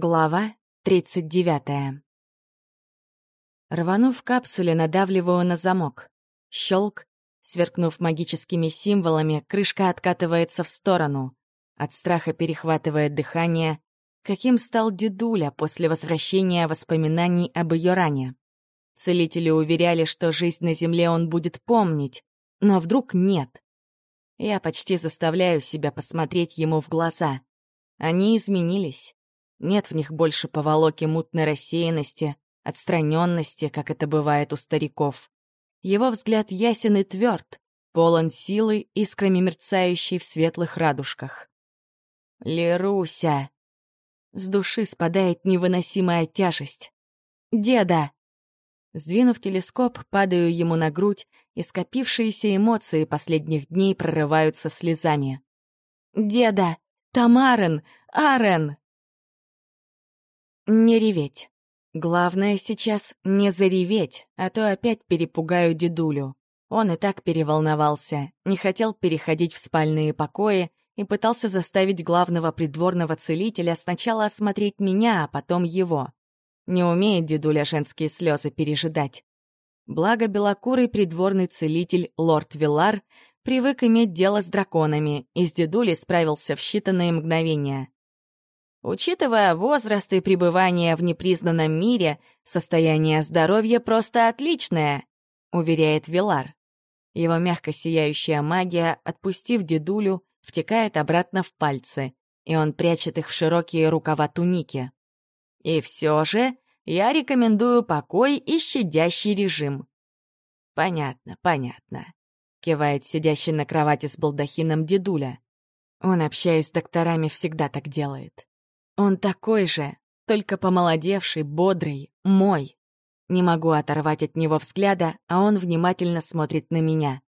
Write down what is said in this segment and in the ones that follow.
Глава 39. Рванув капсуле, надавливаю на замок. Щелк. Сверкнув магическими символами, крышка откатывается в сторону. От страха перехватывает дыхание. Каким стал дедуля после возвращения воспоминаний об ее ране? Целители уверяли, что жизнь на Земле он будет помнить, но вдруг нет. Я почти заставляю себя посмотреть ему в глаза. Они изменились. Нет в них больше поволоки мутной рассеянности, отстраненности, как это бывает у стариков. Его взгляд ясен и тверд, полон силы, искрами мерцающей в светлых радужках. «Леруся!» С души спадает невыносимая тяжесть. «Деда!» Сдвинув телескоп, падаю ему на грудь, и скопившиеся эмоции последних дней прорываются слезами. «Деда! Тамарен! Арен!» Не реветь. Главное сейчас не зареветь, а то опять перепугаю дедулю. Он и так переволновался, не хотел переходить в спальные покои и пытался заставить главного придворного целителя сначала осмотреть меня, а потом его. Не умеет дедуля женские слезы пережидать. Благо белокурый придворный целитель лорд Вилар привык иметь дело с драконами и с дедулей справился в считанные мгновения. Учитывая возраст и пребывание в непризнанном мире, состояние здоровья просто отличное, уверяет Вилар. Его мягко сияющая магия, отпустив дедулю, втекает обратно в пальцы, и он прячет их в широкие рукава туники. И все же я рекомендую покой и щадящий режим. Понятно, понятно, кивает сидящий на кровати с балдахином дедуля. Он, общаясь с докторами, всегда так делает. Он такой же, только помолодевший, бодрый, мой. Не могу оторвать от него взгляда, а он внимательно смотрит на меня.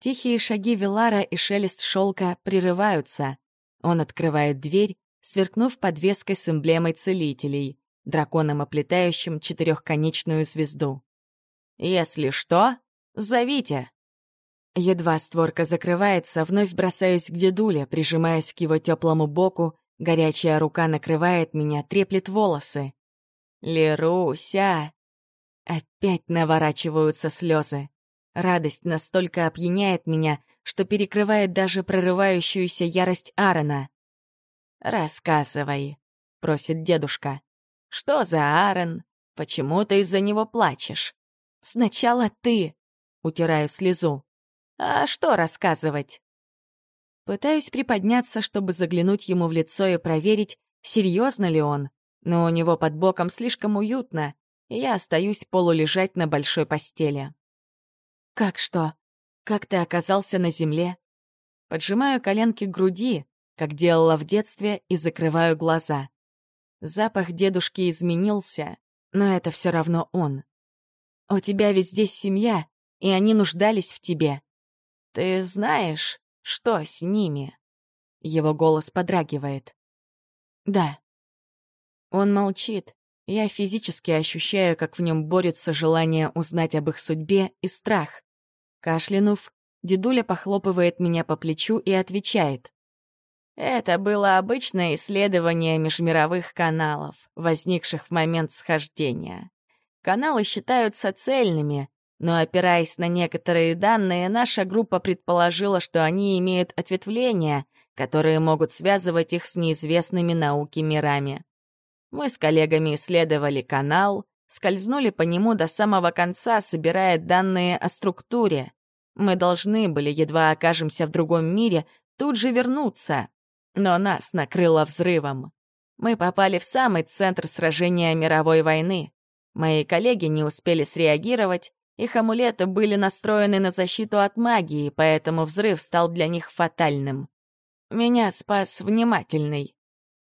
Тихие шаги Вилара и шелест шелка прерываются. Он открывает дверь, сверкнув подвеской с эмблемой целителей, драконом, оплетающим четырехконечную звезду. «Если что, зовите!» Едва створка закрывается, вновь бросаюсь к дедуле, прижимаясь к его теплому боку Горячая рука накрывает меня, треплет волосы. «Леруся!» Опять наворачиваются слезы. Радость настолько опьяняет меня, что перекрывает даже прорывающуюся ярость Аарона. «Рассказывай», — просит дедушка. «Что за Аарон? Почему ты из-за него плачешь?» «Сначала ты», — утираю слезу. «А что рассказывать?» Пытаюсь приподняться, чтобы заглянуть ему в лицо и проверить, серьезно ли он. Но у него под боком слишком уютно, и я остаюсь полулежать на большой постели. «Как что? Как ты оказался на земле?» Поджимаю коленки к груди, как делала в детстве, и закрываю глаза. Запах дедушки изменился, но это все равно он. «У тебя ведь здесь семья, и они нуждались в тебе. Ты знаешь, что с ними?» Его голос подрагивает. «Да». Он молчит. Я физически ощущаю, как в нем борются желание узнать об их судьбе и страх. Кашлянув, дедуля похлопывает меня по плечу и отвечает. Это было обычное исследование межмировых каналов, возникших в момент схождения. Каналы считаются цельными, но опираясь на некоторые данные, наша группа предположила, что они имеют ответвления, которые могут связывать их с неизвестными науке мирами. Мы с коллегами исследовали канал, скользнули по нему до самого конца, собирая данные о структуре. Мы должны были, едва окажемся в другом мире, тут же вернуться. Но нас накрыло взрывом. Мы попали в самый центр сражения мировой войны. Мои коллеги не успели среагировать, их амулеты были настроены на защиту от магии, поэтому взрыв стал для них фатальным. Меня спас внимательный.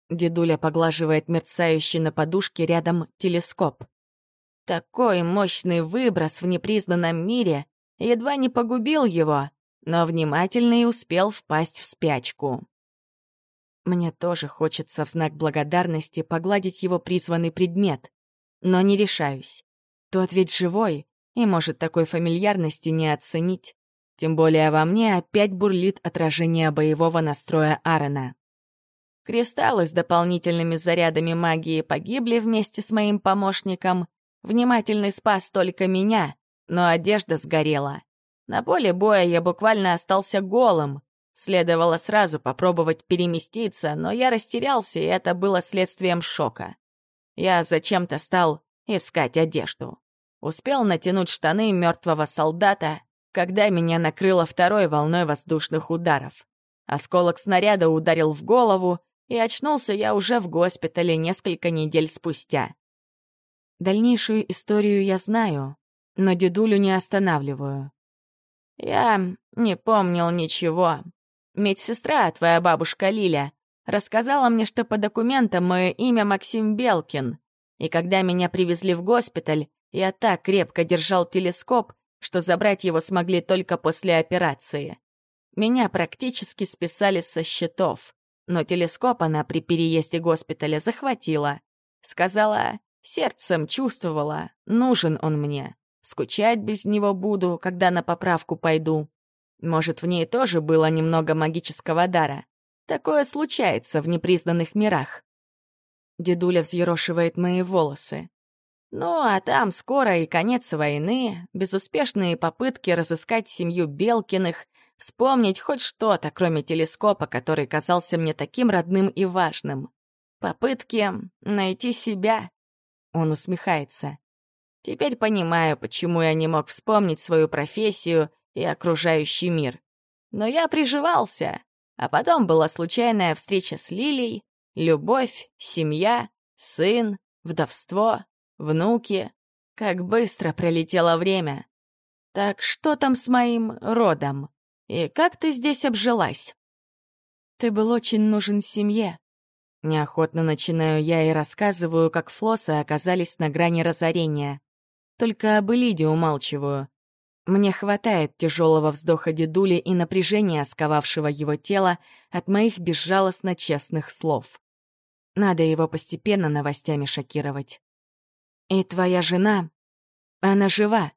Дедуля поглаживает мерцающий на подушке рядом телескоп. Такой мощный выброс в непризнанном мире едва не погубил его, но внимательный успел впасть в спячку. Мне тоже хочется в знак благодарности погладить его призванный предмет, но не решаюсь. Тот ведь живой, и может такой фамильярности не оценить. Тем более во мне опять бурлит отражение боевого настроя Аарона. Кристаллы с дополнительными зарядами магии погибли вместе с моим помощником. Внимательный спас только меня, но одежда сгорела. На поле боя я буквально остался голым. Следовало сразу попробовать переместиться, но я растерялся, и это было следствием шока. Я зачем-то стал искать одежду. Успел натянуть штаны мертвого солдата, когда меня накрыло второй волной воздушных ударов. Осколок снаряда ударил в голову, и очнулся я уже в госпитале несколько недель спустя. Дальнейшую историю я знаю, но дедулю не останавливаю. Я не помнил ничего. Медсестра, твоя бабушка Лиля, рассказала мне, что по документам мое имя Максим Белкин, и когда меня привезли в госпиталь, я так крепко держал телескоп, что забрать его смогли только после операции. Меня практически списали со счетов. Но телескоп она при переезде госпиталя захватила. Сказала, сердцем чувствовала, нужен он мне. Скучать без него буду, когда на поправку пойду. Может, в ней тоже было немного магического дара. Такое случается в непризнанных мирах. Дедуля взъерошивает мои волосы. Ну, а там скоро и конец войны, безуспешные попытки разыскать семью Белкиных, Вспомнить хоть что-то, кроме телескопа, который казался мне таким родным и важным. Попытки найти себя. Он усмехается. Теперь понимаю, почему я не мог вспомнить свою профессию и окружающий мир. Но я приживался, а потом была случайная встреча с Лилей, любовь, семья, сын, вдовство, внуки. Как быстро пролетело время. Так что там с моим родом? И как ты здесь обжилась?» «Ты был очень нужен семье». Неохотно начинаю я и рассказываю, как флосы оказались на грани разорения. Только об Элиде умалчиваю. Мне хватает тяжелого вздоха дедули и напряжения, сковавшего его тело от моих безжалостно честных слов. Надо его постепенно новостями шокировать. «И твоя жена? Она жива?»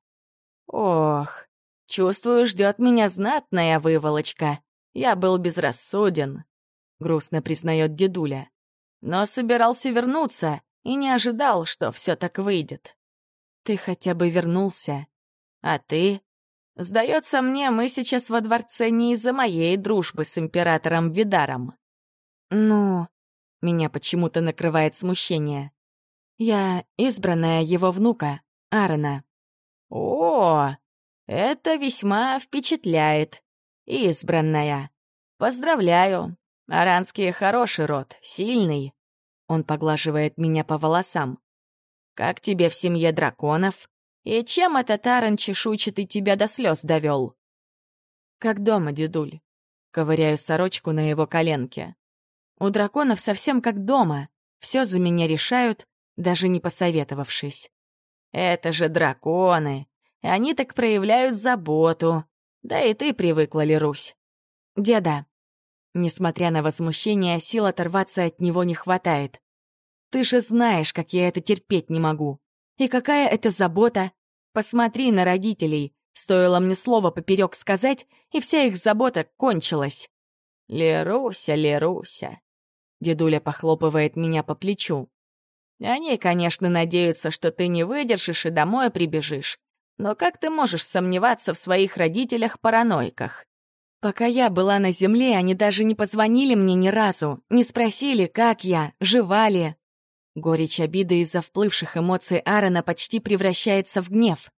«Ох, Чувствую, ждет меня знатная выволочка. Я был безрассуден, — грустно признает дедуля. Но собирался вернуться и не ожидал, что все так выйдет. Ты хотя бы вернулся. А ты? Сдается мне, мы сейчас во дворце не из-за моей дружбы с императором Видаром. Ну, меня почему-то накрывает смущение. Я избранная его внука, Аарона. О, это весьма впечатляет. Избранная. Поздравляю. Аранский хороший род, сильный. Он поглаживает меня по волосам. Как тебе в семье драконов? И чем этот Аран чешуйчатый тебя до слез довел? Как дома, дедуль. Ковыряю сорочку на его коленке. У драконов совсем как дома. Все за меня решают, даже не посоветовавшись. Это же драконы они так проявляют заботу. Да и ты привыкла, Лерусь. Деда. Несмотря на возмущение, сил оторваться от него не хватает. Ты же знаешь, как я это терпеть не могу. И какая это забота? Посмотри на родителей. Стоило мне слово поперек сказать, и вся их забота кончилась. Леруся, Леруся. Дедуля похлопывает меня по плечу. Они, конечно, надеются, что ты не выдержишь и домой прибежишь. Но как ты можешь сомневаться в своих родителях-параноиках? Пока я была на земле, они даже не позвонили мне ни разу, не спросили, как я, жива ли. Горечь обиды из-за вплывших эмоций Аарона почти превращается в гнев.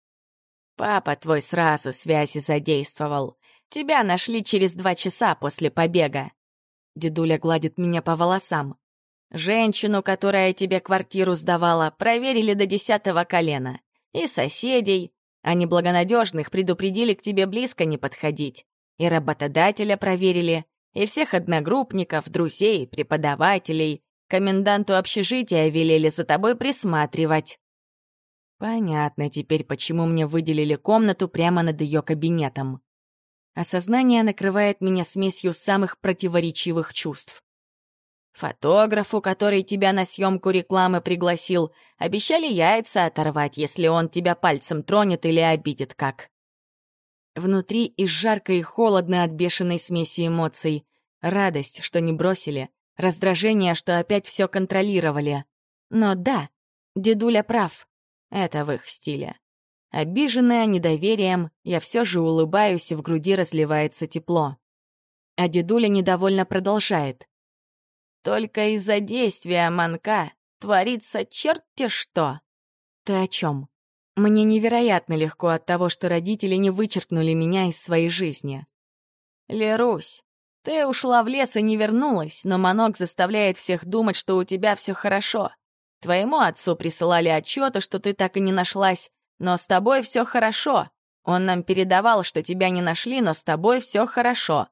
«Папа твой сразу связи задействовал. Тебя нашли через два часа после побега». Дедуля гладит меня по волосам. «Женщину, которая тебе квартиру сдавала, проверили до десятого колена. И соседей, а неблагонадежных предупредили к тебе близко не подходить. И работодателя проверили, и всех одногруппников, друзей, преподавателей. Коменданту общежития велели за тобой присматривать. Понятно теперь, почему мне выделили комнату прямо над ее кабинетом. Осознание накрывает меня смесью самых противоречивых чувств. Фотографу, который тебя на съемку рекламы пригласил, обещали яйца оторвать, если он тебя пальцем тронет или обидит как. Внутри и жарко, и холодно от бешеной смеси эмоций. Радость, что не бросили, раздражение, что опять все контролировали. Но да, дедуля прав. Это в их стиле. Обиженная недоверием, я все же улыбаюсь, и в груди разливается тепло. А дедуля недовольно продолжает. «Только из-за действия манка творится черти что!» «Ты о чем? Мне невероятно легко от того, что родители не вычеркнули меня из своей жизни. Лерусь, ты ушла в лес и не вернулась, но Манок заставляет всех думать, что у тебя все хорошо. Твоему отцу присылали отчеты, что ты так и не нашлась, но с тобой все хорошо. Он нам передавал, что тебя не нашли, но с тобой все хорошо.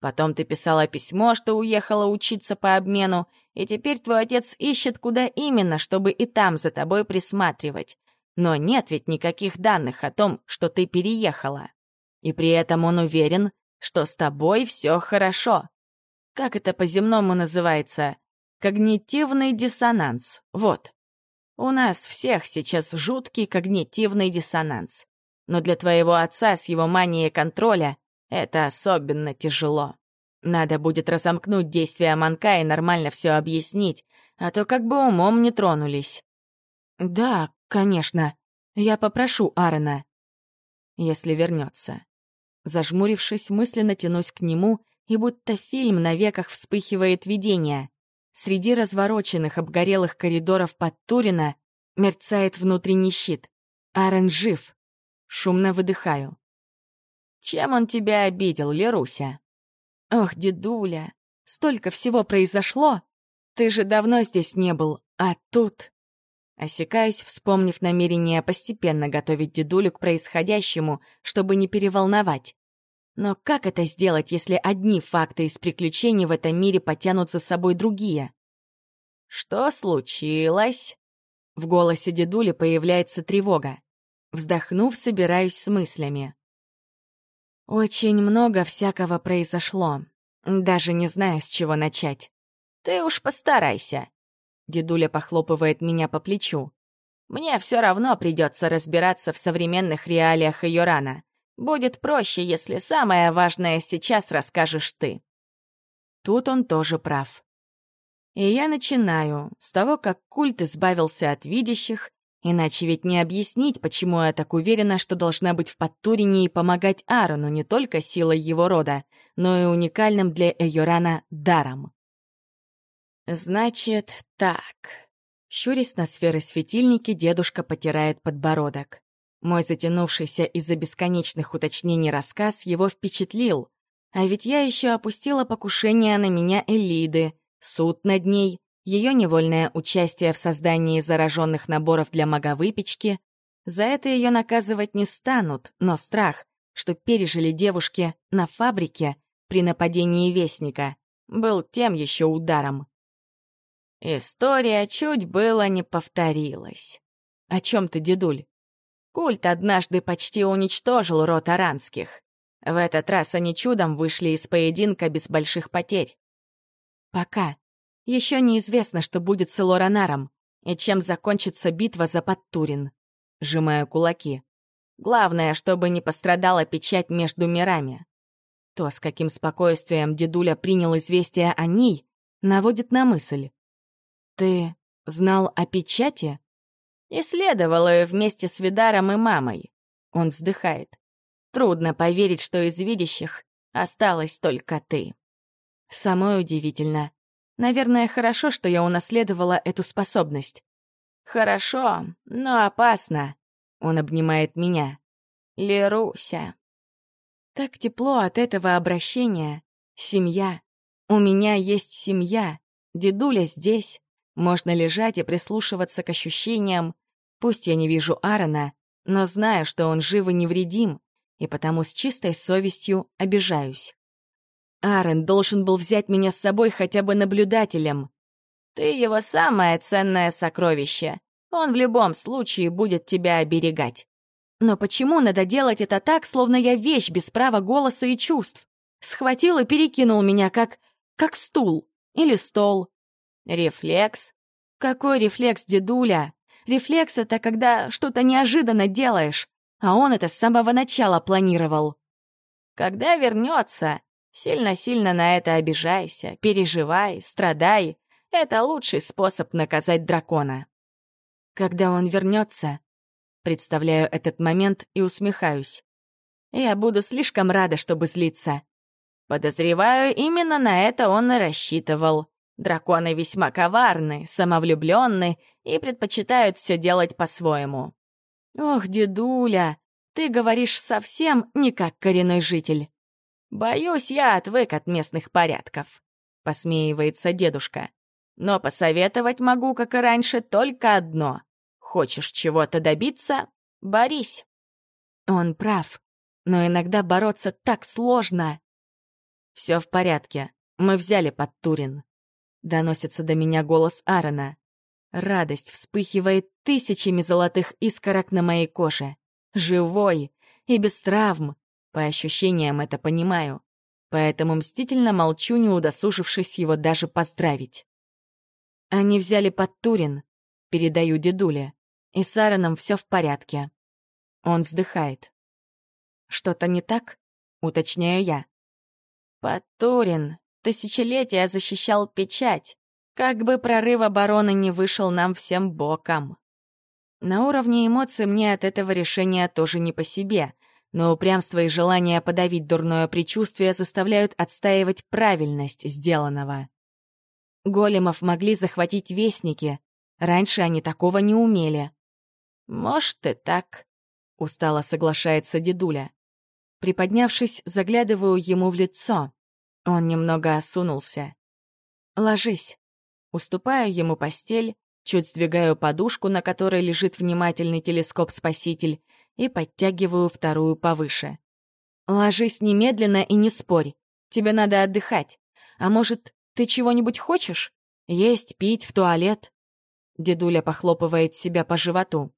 Потом ты писала письмо, что уехала учиться по обмену, и теперь твой отец ищет, куда именно, чтобы и там за тобой присматривать. Но нет ведь никаких данных о том, что ты переехала. И при этом он уверен, что с тобой все хорошо. Как это по-земному называется? Когнитивный диссонанс. Вот. У нас всех сейчас жуткий когнитивный диссонанс. Но для твоего отца с его манией контроля это особенно тяжело. Надо будет разомкнуть действия манка и нормально все объяснить, а то как бы умом не тронулись. Да, конечно. Я попрошу Аарона. Если вернется. Зажмурившись, мысленно тянусь к нему, и будто фильм на веках вспыхивает видение. Среди развороченных, обгорелых коридоров под Турина мерцает внутренний щит. Аарон жив. Шумно выдыхаю. «Чем он тебя обидел, Леруся?» «Ох, дедуля, столько всего произошло! Ты же давно здесь не был, а тут...» Осекаюсь, вспомнив намерение постепенно готовить дедулю к происходящему, чтобы не переволновать. Но как это сделать, если одни факты из приключений в этом мире потянут за собой другие? «Что случилось?» В голосе дедули появляется тревога. Вздохнув, собираюсь с мыслями. Очень много всякого произошло. Даже не знаю, с чего начать. Ты уж постарайся. Дедуля похлопывает меня по плечу. Мне все равно придется разбираться в современных реалиях Йорана. Будет проще, если самое важное сейчас расскажешь ты. Тут он тоже прав. И я начинаю с того, как культ избавился от видящих Иначе ведь не объяснить, почему я так уверена, что должна быть в Подтурине и помогать Аарону не только силой его рода, но и уникальным для Эйорана даром. «Значит, так...» Щурясь на сферы светильники, дедушка потирает подбородок. Мой затянувшийся из-за бесконечных уточнений рассказ его впечатлил. А ведь я еще опустила покушение на меня Элиды, суд над ней, ее невольное участие в создании зараженных наборов для маговыпечки. За это ее наказывать не станут, но страх, что пережили девушки на фабрике при нападении Вестника, был тем еще ударом. История чуть было не повторилась. О чем ты, дедуль? Культ однажды почти уничтожил род аранских. В этот раз они чудом вышли из поединка без больших потерь. Пока. Еще неизвестно, что будет с Элоранаром и чем закончится битва за Подтурин. Сжимаю кулаки. Главное, чтобы не пострадала печать между мирами. То, с каким спокойствием дедуля принял известие о ней, наводит на мысль. «Ты знал о печати?» «Исследовал ее вместе с Видаром и мамой». Он вздыхает. «Трудно поверить, что из видящих осталась только ты». Самое удивительно. Наверное, хорошо, что я унаследовала эту способность. Хорошо, но опасно. Он обнимает меня. Леруся. Так тепло от этого обращения. Семья. У меня есть семья. Дедуля здесь. Можно лежать и прислушиваться к ощущениям. Пусть я не вижу Аарона, но знаю, что он жив и невредим, и потому с чистой совестью обижаюсь. Аарон должен был взять меня с собой хотя бы наблюдателем. Ты его самое ценное сокровище. Он в любом случае будет тебя оберегать. Но почему надо делать это так, словно я вещь без права голоса и чувств? Схватил и перекинул меня, как... как стул или стол. Рефлекс? Какой рефлекс, дедуля? Рефлекс — это когда что-то неожиданно делаешь, а он это с самого начала планировал. Когда вернется, Сильно-сильно на это обижайся, переживай, страдай. Это лучший способ наказать дракона. Когда он вернется, представляю этот момент и усмехаюсь. Я буду слишком рада, чтобы злиться. Подозреваю, именно на это он и рассчитывал. Драконы весьма коварны, самовлюбленны и предпочитают все делать по-своему. Ох, дедуля, ты говоришь совсем не как коренной житель. Боюсь, я отвык от местных порядков, посмеивается дедушка. Но посоветовать могу, как и раньше, только одно. Хочешь чего-то добиться — борись. Он прав, но иногда бороться так сложно. Все в порядке, мы взяли под Турин. Доносится до меня голос Аарона. Радость вспыхивает тысячами золотых искорок на моей коже. Живой и без травм. По ощущениям это понимаю. Поэтому мстительно молчу, не удосужившись его даже поздравить. Они взяли под Турин, передаю дедуле. И с Аароном все в порядке. Он вздыхает. Что-то не так? Уточняю я. Под Турин тысячелетия защищал печать. Как бы прорыв обороны не вышел нам всем боком. На уровне эмоций мне от этого решения тоже не по себе, но упрямство и желание подавить дурное предчувствие заставляют отстаивать правильность сделанного. Големов могли захватить вестники. Раньше они такого не умели. «Может, и так», — устало соглашается дедуля. Приподнявшись, заглядываю ему в лицо. Он немного осунулся. «Ложись». Уступаю ему постель, чуть сдвигаю подушку, на которой лежит внимательный телескоп-спаситель, и подтягиваю вторую повыше. «Ложись немедленно и не спорь. Тебе надо отдыхать. А может, ты чего-нибудь хочешь? Есть, пить, в туалет?» Дедуля похлопывает себя по животу.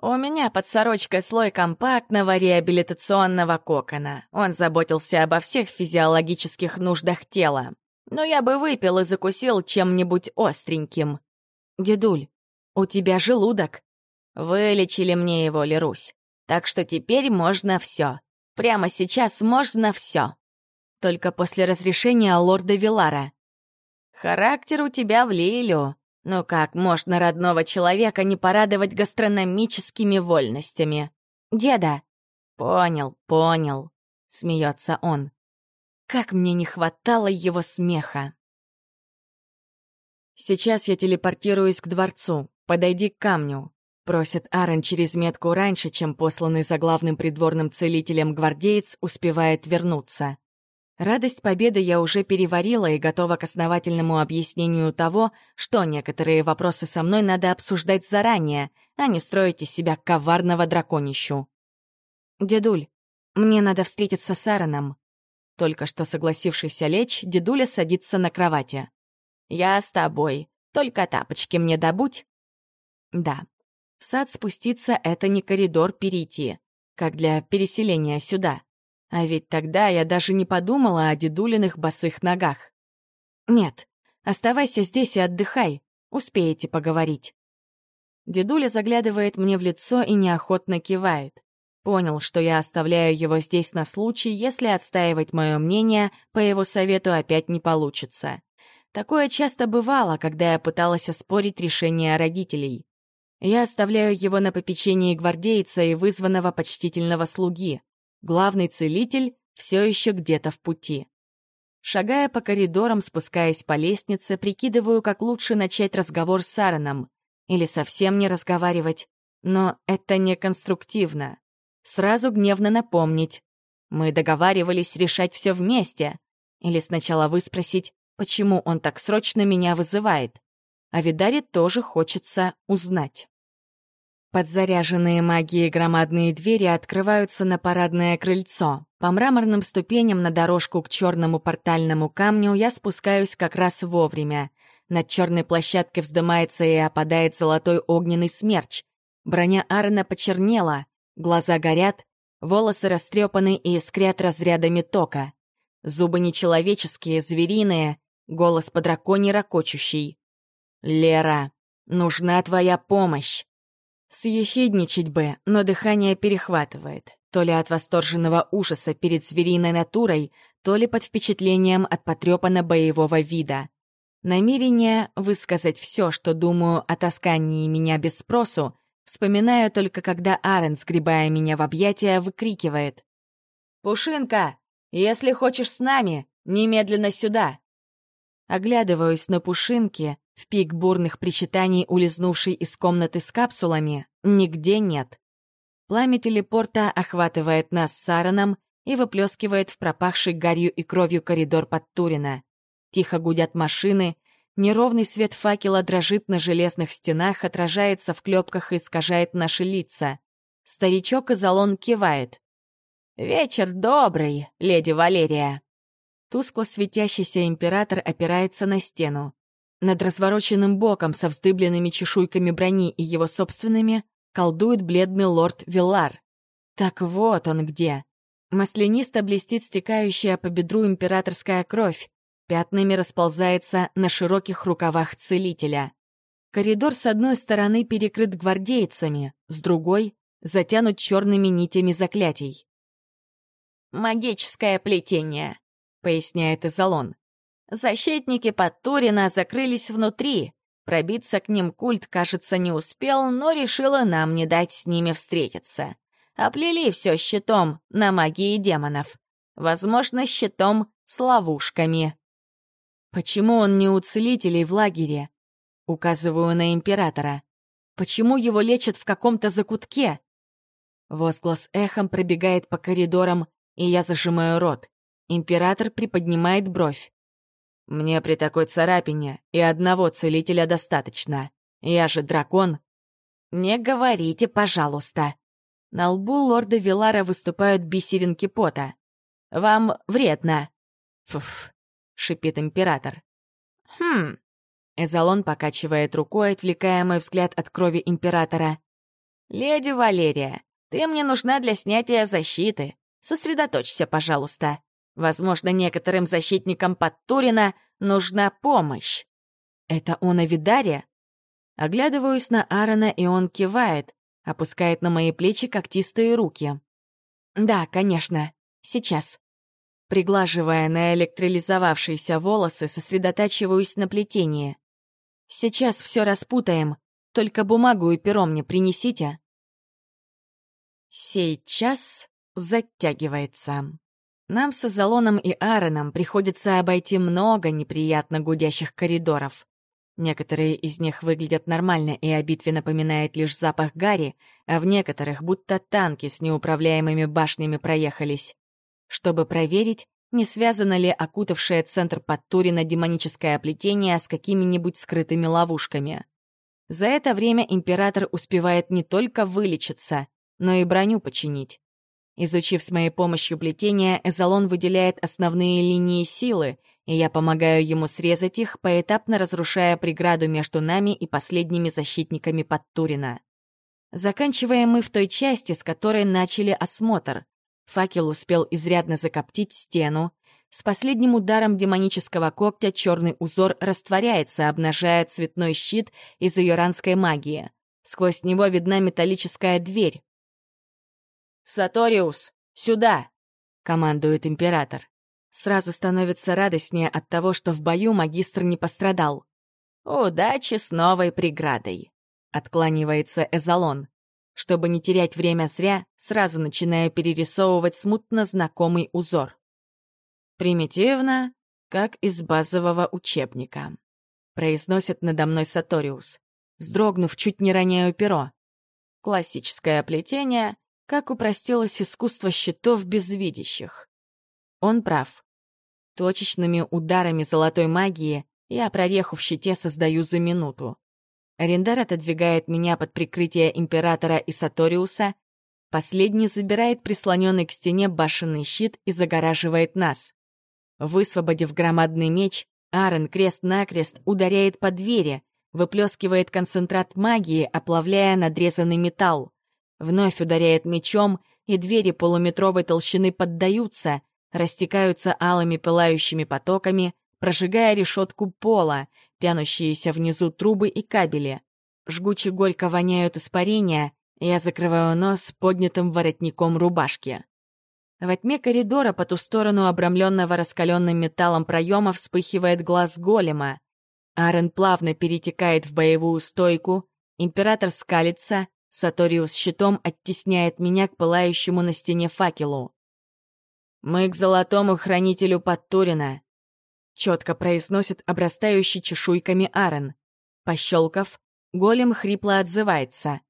У меня под сорочкой слой компактного реабилитационного кокона. Он заботился обо всех физиологических нуждах тела. Но я бы выпил и закусил чем-нибудь остреньким. Дедуль, у тебя желудок. Вылечили мне его, Лерусь. Так что теперь можно все. Прямо сейчас можно все. Только после разрешения лорда Вилара. Характер у тебя в Лилю. Но как можно родного человека не порадовать гастрономическими вольностями? Деда. Понял, понял, смеется он. Как мне не хватало его смеха. Сейчас я телепортируюсь к дворцу. Подойди к камню. Просит Аарон через метку раньше, чем посланный за главным придворным целителем гвардеец успевает вернуться. Радость победы я уже переварила и готова к основательному объяснению того, что некоторые вопросы со мной надо обсуждать заранее, а не строить из себя коварного драконищу. «Дедуль, мне надо встретиться с Аароном». Только что согласившийся лечь, дедуля садится на кровати. «Я с тобой, только тапочки мне добудь». Да, в сад спуститься — это не коридор перейти, как для переселения сюда. А ведь тогда я даже не подумала о дедулиных босых ногах. Нет, оставайся здесь и отдыхай, успеете поговорить. Дедуля заглядывает мне в лицо и неохотно кивает. Понял, что я оставляю его здесь на случай, если отстаивать мое мнение по его совету опять не получится. Такое часто бывало, когда я пыталась оспорить решение родителей. Я оставляю его на попечении гвардейца и вызванного почтительного слуги. Главный целитель все еще где-то в пути. Шагая по коридорам, спускаясь по лестнице, прикидываю, как лучше начать разговор с Аароном. Или совсем не разговаривать. Но это не конструктивно. Сразу гневно напомнить. Мы договаривались решать все вместе. Или сначала выспросить, почему он так срочно меня вызывает. А Видаре тоже хочется узнать. Подзаряженные магией громадные двери открываются на парадное крыльцо. По мраморным ступеням на дорожку к черному портальному камню я спускаюсь как раз вовремя. Над черной площадкой вздымается и опадает золотой огненный смерч. Броня Аарона почернела, глаза горят, волосы растрепаны и искрят разрядами тока. Зубы нечеловеческие, звериные, голос по драконе ракочущий. «Лера, нужна твоя помощь!» Съехидничать бы, но дыхание перехватывает. То ли от восторженного ужаса перед звериной натурой, то ли под впечатлением от потрепанно боевого вида. Намерение высказать все, что думаю о таскании меня без спросу, вспоминаю только когда Арен, сгребая меня в объятия, выкрикивает. «Пушинка, если хочешь с нами, немедленно сюда!» Оглядываюсь на Пушинки, в пик бурных причитаний, улизнувшей из комнаты с капсулами, нигде нет. Пламя телепорта охватывает нас с Аароном и выплескивает в пропахший гарью и кровью коридор под Турина. Тихо гудят машины, неровный свет факела дрожит на железных стенах, отражается в клепках и искажает наши лица. Старичок Изолон кивает. «Вечер добрый, леди Валерия!» Тускло светящийся император опирается на стену. Над развороченным боком со вздыбленными чешуйками брони и его собственными колдует бледный лорд Виллар. Так вот он где. Маслянисто блестит стекающая по бедру императорская кровь, пятнами расползается на широких рукавах целителя. Коридор с одной стороны перекрыт гвардейцами, с другой — затянут черными нитями заклятий. «Магическое плетение», — поясняет Изолон. «Защитники Подтурина закрылись внутри. Пробиться к ним культ, кажется, не успел, но решила нам не дать с ними встретиться. Оплели все щитом на магии демонов. Возможно, щитом с ловушками». Почему он не у целителей в лагере? Указываю на императора. Почему его лечат в каком-то закутке? Возглас эхом пробегает по коридорам, и я зажимаю рот. Император приподнимает бровь. Мне при такой царапине и одного целителя достаточно. Я же дракон. Не говорите, пожалуйста. На лбу лорда Вилара выступают бисеринки пота. Вам вредно. Фуф шипит император. «Хм...» Эзолон покачивает рукой, отвлекая мой взгляд от крови императора. «Леди Валерия, ты мне нужна для снятия защиты. Сосредоточься, пожалуйста. Возможно, некоторым защитникам Подтурина нужна помощь». «Это он о Видаре?» Оглядываюсь на Аарона, и он кивает, опускает на мои плечи когтистые руки. «Да, конечно. Сейчас». Приглаживая наэлектролизовавшиеся волосы, сосредотачиваюсь на плетении. «Сейчас все распутаем, только бумагу и перо мне принесите». Сейчас затягивается. Нам с Азалоном и Аароном приходится обойти много неприятно гудящих коридоров. Некоторые из них выглядят нормально, и о битве напоминает лишь запах гари, а в некоторых будто танки с неуправляемыми башнями проехались чтобы проверить, не связано ли окутавшее центр Подтурина демоническое оплетение с какими-нибудь скрытыми ловушками. За это время император успевает не только вылечиться, но и броню починить. Изучив с моей помощью плетение, Эзолон выделяет основные линии силы, и я помогаю ему срезать их, поэтапно разрушая преграду между нами и последними защитниками Подтурина. Заканчиваем мы в той части, с которой начали осмотр — Факел успел изрядно закоптить стену. С последним ударом демонического когтя черный узор растворяется, обнажая цветной щит из иоранской магии. Сквозь него видна металлическая дверь. «Саториус, сюда!» — командует император. Сразу становится радостнее от того, что в бою магистр не пострадал. «Удачи с новой преградой!» — откланивается Эзолон. Чтобы не терять время зря, сразу начинаю перерисовывать смутно знакомый узор. Примитивно, как из базового учебника. Произносит надо мной Саториус. Вздрогнув, чуть не роняю перо. Классическое плетение, как упростилось искусство щитов безвидящих. Он прав. Точечными ударами золотой магии я прореху в щите создаю за минуту. Арендар отодвигает меня под прикрытие императора и Саториуса. Последний забирает прислоненный к стене башенный щит и загораживает нас. Высвободив громадный меч, Аарон крест-накрест ударяет по двери, выплескивает концентрат магии, оплавляя надрезанный металл. Вновь ударяет мечом, и двери полуметровой толщины поддаются, растекаются алыми пылающими потоками, прожигая решетку пола, тянущиеся внизу трубы и кабели. Жгуче горько воняют испарения, я закрываю нос поднятым воротником рубашки. Во тьме коридора по ту сторону обрамленного раскаленным металлом проема вспыхивает глаз голема. Арен плавно перетекает в боевую стойку, император скалится, Саториус щитом оттесняет меня к пылающему на стене факелу. «Мы к золотому хранителю Подтурина», — четко произносит обрастающий чешуйками Арен. Пощелкав, голем хрипло отзывается.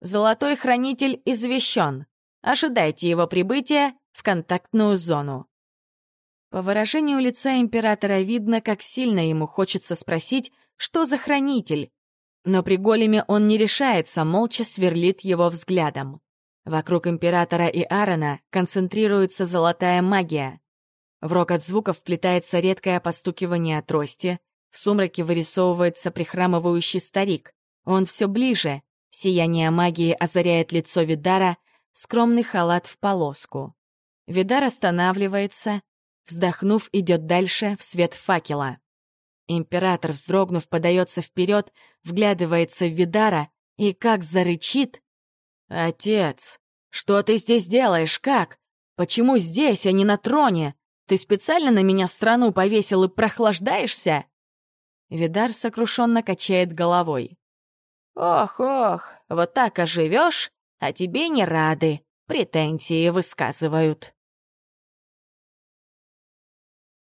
«Золотой хранитель извещен. Ожидайте его прибытия в контактную зону». По выражению лица императора видно, как сильно ему хочется спросить, что за хранитель. Но при големе он не решается, молча сверлит его взглядом. Вокруг императора и Аарона концентрируется золотая магия. В рокот звуков вплетается редкое постукивание трости, в сумраке вырисовывается прихрамывающий старик. Он все ближе, сияние магии озаряет лицо Видара, скромный халат в полоску. Видар останавливается, вздохнув, идет дальше в свет факела. Император, вздрогнув, подается вперед, вглядывается в Видара и как зарычит. «Отец, что ты здесь делаешь? Как? Почему здесь, а не на троне? Ты специально на меня страну повесил и прохлаждаешься?» Видар сокрушенно качает головой. «Ох-ох, вот так оживешь, а тебе не рады, претензии высказывают».